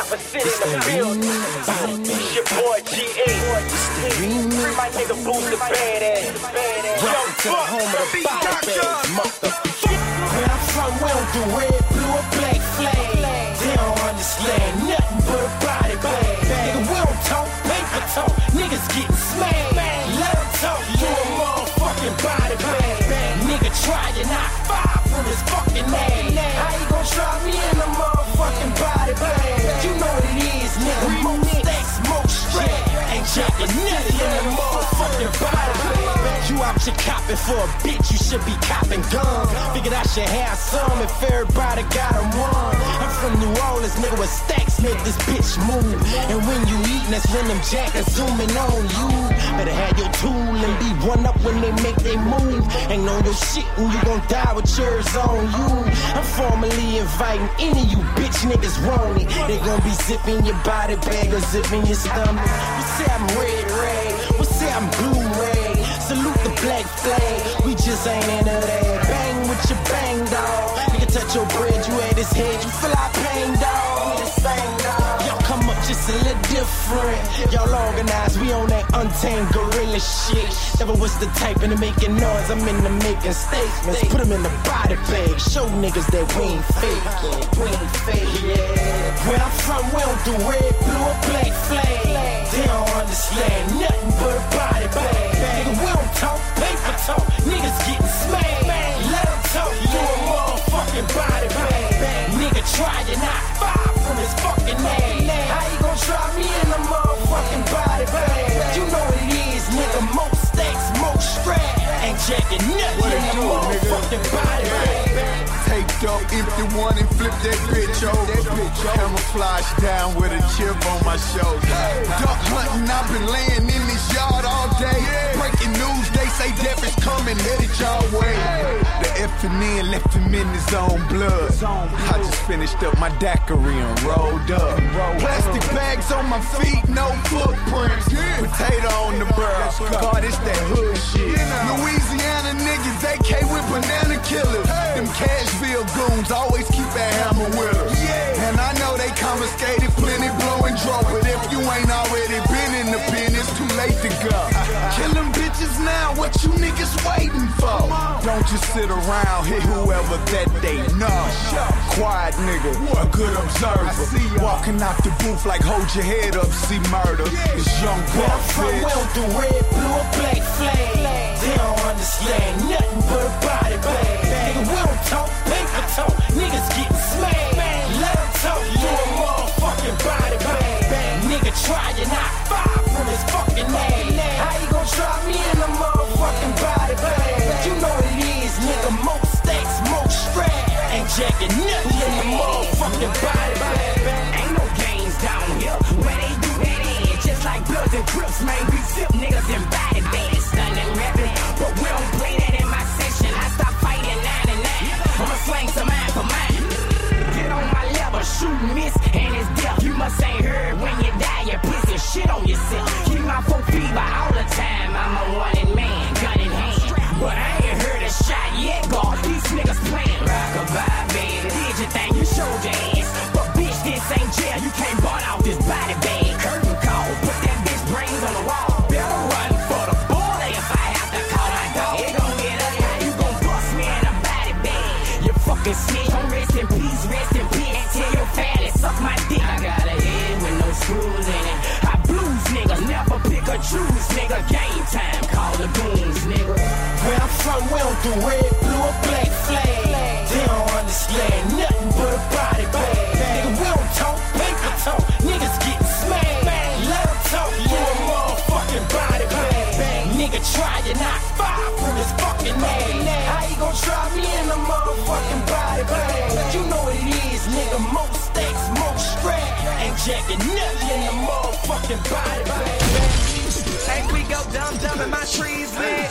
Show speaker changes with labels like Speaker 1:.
Speaker 1: Chopper City in the building. It's your boy G.A. Free my nigga Boosie Badazz.
Speaker 2: Welcome to the home of the body motherfucker. Where I'm from, we don't do red, blue, or black flag. They don't understand nothing but a Ain't jacking in the motherfucking body bag. You out here copping for a bitch, you should be copping guns. Figured I should have some if everybody got them one. I'm from New Orleans, nigga, with stacks make this bitch move. And when you eatin', that's when them jackers zooming on you. One up when they make they move. Ain't on your shit and you gon' die with yours on you. I'm formally inviting any you bitch niggas want it. They gon' be zipping your body bag or zipping your stomach. You say I'm red, red. We say I'm blue, red. Salute the black flag. We just ain't into that. Bang with your bang, dog. Nigga touch your bread, you at his head. You feel like pain, dog. Y'all come up just a little different. Y'all organized, we on that untamed gorilla shit. Never was the type into making noise. I'm into making statements. Put them in the body bag. Show niggas that we ain't fake. We ain't fake, yeah. Where I'm from, we don't do red, blue, or black flag. They don't understand nothing but a body bag. Nigga, we don't talk paper talk. Niggas getting smashed. Let them talk you a motherfucking body bag. Nigga try to knock five from his fucking ass. You me in a motherfucking body bag? You know what it is, nigga. Stacks, more strap. Ain't jacking nothing in the motherfucking body bag.
Speaker 3: Take dope, empty one and flip that bitch over. Camouflage down with a chip on my shoulder. Duck hunting, I've been laying in this yard all day. Breaking news, they say death is coming, headed y'all way. The F and N left him in his own blood. I just finished up my daiquiri and rolled up. Plastic bags on my feet, no footprints. Potato on the barrel, God, it's that hood shit. Louisiana niggas, AK with banana killers. Them Cashville goons always keep a hammer with us. And I know they confiscated plenty blowing draw, but if you ain't already been in the pen, it's too late to go. Kill them bitches now, what you niggas waiting for? Don't just sit around, hit whoever that they know. Quiet nigga, a good observer. Walking out the booth like hold your head up, see murder. It's young buck,
Speaker 2: from, we
Speaker 3: bitch.
Speaker 2: don't red, blue, or black flag. They don't understand nothing but a body Jacking nothing in the motherfucking body bag.
Speaker 4: Ain't no games down here where they do that in. Just like Bloods and Crips, man, we zip niggas and body bags, stunning rapping. But we don't play that in my session. I stop fighting 99. I'ma slang some mine for mine. Get on my level, shoot, miss, and it's death. You must ain't heard when you die, you piss and shit on yourself. Keep my full fever all the time. I'm a wanted man, Fucking snitch. Don't rest in peace, rest in peace. Tell your family, suck my dick. I got a head with no screws in it. I blues niggas, never pick or choose, nigga. Game time, call the goons, nigga.
Speaker 2: Where I'm from, we don't do red, blue, or black Try to knock five from his fucking ass. How you gonna try me in a motherfucking body bag? You know what it is, nigga. Most stacks, most strap. Ain't jacking nothing in the motherfucking body bag.
Speaker 5: Hey, we go dumb dumb in my trees, man.